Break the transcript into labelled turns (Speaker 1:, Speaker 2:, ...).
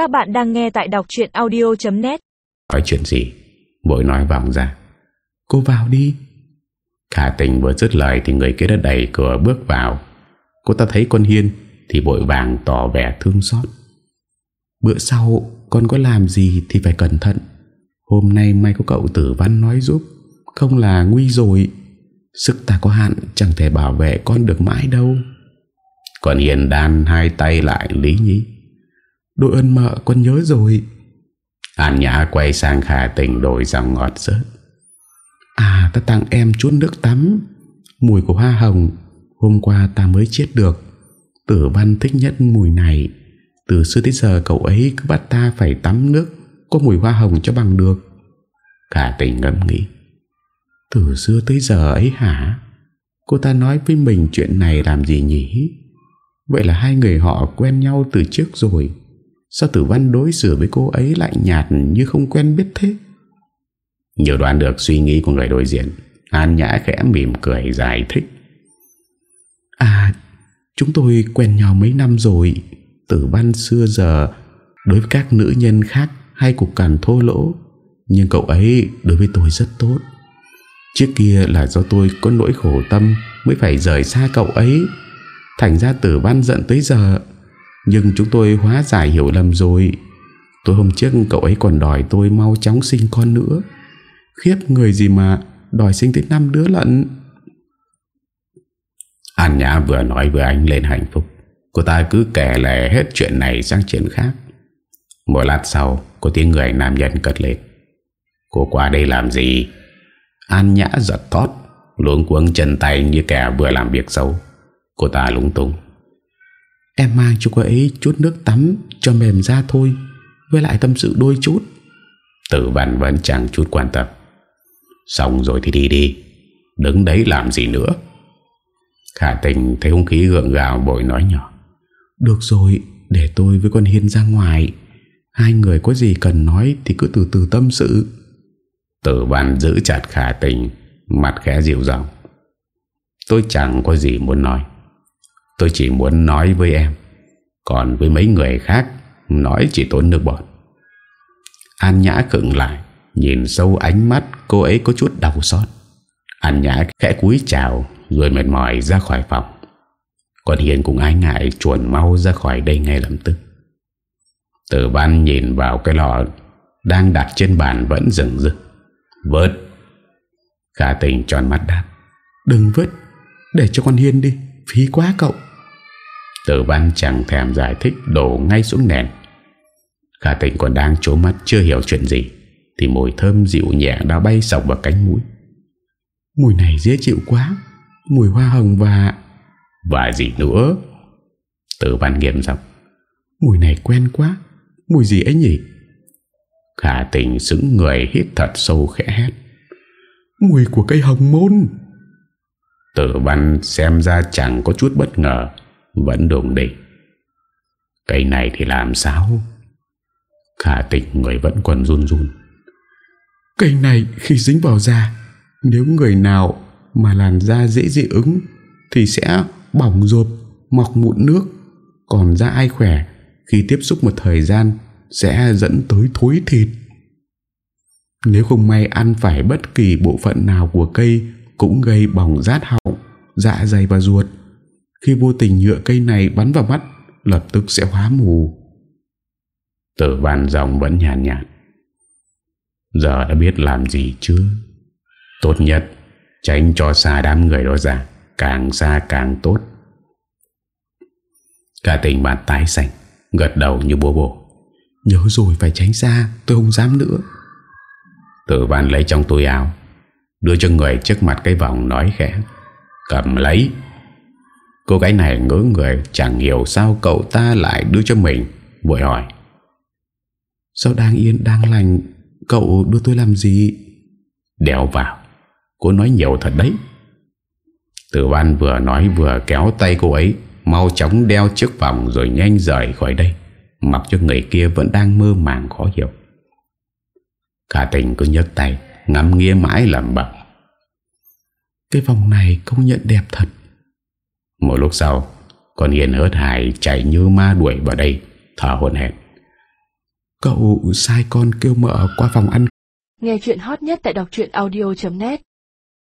Speaker 1: Các bạn đang nghe tại đọc chuyện audio.net
Speaker 2: Nói chuyện gì? Bội nói vọng ra. Cô vào đi. Khả tình vừa dứt lời thì người kia đã đẩy cửa bước vào. Cô ta thấy con Hiên Thì bội vàng tỏ vẻ thương xót. Bữa sau, con có làm gì thì phải cẩn thận. Hôm nay may có cậu tử văn nói giúp. Không là nguy rồi. Sức ta có hạn, Chẳng thể bảo vệ con được mãi đâu. Còn Hiền đan hai tay lại Lý nhí. Đội ơn mợ con nhớ rồi. An Nhã quay sang Khả Tình đổi giọng ngọt rớt. À ta tặng em chút nước tắm. Mùi của hoa hồng. Hôm qua ta mới chết được. Tử văn thích nhất mùi này. Từ xưa tới giờ cậu ấy cứ bắt ta phải tắm nước Có mùi hoa hồng cho bằng được. Khả tình ngẫm nghĩ. Từ xưa tới giờ ấy hả? Cô ta nói với mình chuyện này làm gì nhỉ? Vậy là hai người họ quen nhau từ trước rồi Sao tử văn đối xử với cô ấy lạnh nhạt như không quen biết thế? Nhiều đoán được suy nghĩ của người đối diện, An Nhã khẽ mỉm cười giải thích. À Chúng tôi quen nhau mấy năm rồi. Tử văn xưa giờ, Đối với các nữ nhân khác Hay cục cằn thô lỗ, Nhưng cậu ấy đối với tôi rất tốt. Trước kia là do tôi có nỗi khổ tâm Mới phải rời xa cậu ấy. Thành ra tử văn giận tới giờ nhưng chúng tôi hóa giải hiểu lầm rồi. Tôi hôm trước cậu ấy còn đòi tôi mau chóng sinh con nữa. Khiếp người gì mà Đòi sinh tới năm đứa lận. An Nhã vừa nói vừa anh lên hạnh phúc. Cô ta cứ kể lệ hết chuyện này sang chuyện khác. Một lát sau Có tiếng người nam nhân cất lên. Cô qua đây làm gì? An Nhã giật thót Luống cuống chân tay như kẻ vừa làm việc xấu. Cô ta lúng tung Em mang cho cô ấy chút nước tắm Cho mềm ra thôi Với lại tâm sự đôi chút. Tử văn vẫn chẳng chút quan tâm. Xong rồi thì đi đi Đứng đấy làm gì nữa? Khả tình thấy không khí gượng gạo bội nói nhỏ. Được rồi Để tôi với con Hiên ra ngoài. Hai người có gì cần nói Thì cứ từ từ tâm sự. Tử văn giữ chặt khả tình Mặt khẽ dịu dòng Tôi chẳng có gì muốn nói Tôi chỉ muốn nói với em. Còn với mấy người khác Nói chỉ tốn nước bọt. An Nhã cựng lại Nhìn sâu ánh mắt cô ấy có chút đau xót. An Nhã khẽ cúi chào Rồi mệt mỏi ra khỏi phòng. Còn Hiền cũng ái ngại Chuồn mau ra khỏi đây ngay lập tức. Tử văn nhìn vào cái lọ Đang đặt trên bàn vẫn dừng rực. Vớt. Khả tình tròn mắt đáp. Đừng vớt, Để cho con Hiên đi. Phí quá cậu. Tử văn chẳng thèm giải thích Đổ ngay xuống nền. Khả tình còn đang trố mắt chưa hiểu chuyện gì Thì mùi thơm dịu nhẹ đã bay sọc vào cánh mũi. Mùi này dễ chịu quá Mùi hoa hồng và Và gì nữa? Tử văn nghiêm giọng. Mùi này quen quá Mùi gì ấy nhỉ? Khả tình xứng người hít thật sâu khẽ hét. Mùi của cây hồng môn. Tử văn xem ra chẳng có chút bất ngờ vẫn đồn đi Cây này thì làm sao? Khả tình người vẫn còn run run. Cây này khi dính vào da, Nếu người nào mà làn da dễ dị ứng Thì sẽ bỏng rộp, Mọc mụn nước. Còn da ai khỏe Khi tiếp xúc một thời gian Sẽ dẫn tới thối thịt. Nếu không may ăn phải bất kỳ bộ phận nào của cây Cũng gây bỏng rát họng Dạ dày và ruột khi vô tình nhựa cây này bắn vào mắt Lập tức sẽ hóa mù. Tử văn dòng vẫn nhàn nhạt, nhạt Giờ đã biết làm gì chưa Tốt nhất Tránh cho xa đám người đó ra Càng xa càng tốt. Cả tình bạn tái xanh Gật đầu như bố bố Nhớ rồi phải tránh xa Tôi không dám nữa. Tử văn lấy trong túi áo Đưa cho người trước mặt cái vòng nói khẽ. Cầm lấy Cô gái này ngỡ người, Chẳng hiểu sao cậu ta lại đưa cho mình, Vội hỏi. Sao đang yên, đang lành? Cậu đưa tôi làm gì? Đeo vào. Cô nói nhiều thật đấy. Tử văn vừa nói vừa kéo tay cô ấy, Mau chóng đeo chiếc vòng Rồi nhanh rời khỏi đây. Mặc cho người kia vẫn đang mơ màng khó hiểu. Cả tình cứ nhấc tay, Ngắm nghe mãi làm bẩm. Cái vòng này công nhận đẹp thật. Một lúc sau Con Hiền hớt hải chạy như ma đuổi vào đây Thở hồn hẹn. Cậu sai con kêu mợ qua phòng ăn.
Speaker 1: Nghe chuyện hot nhất tại đọc audio.net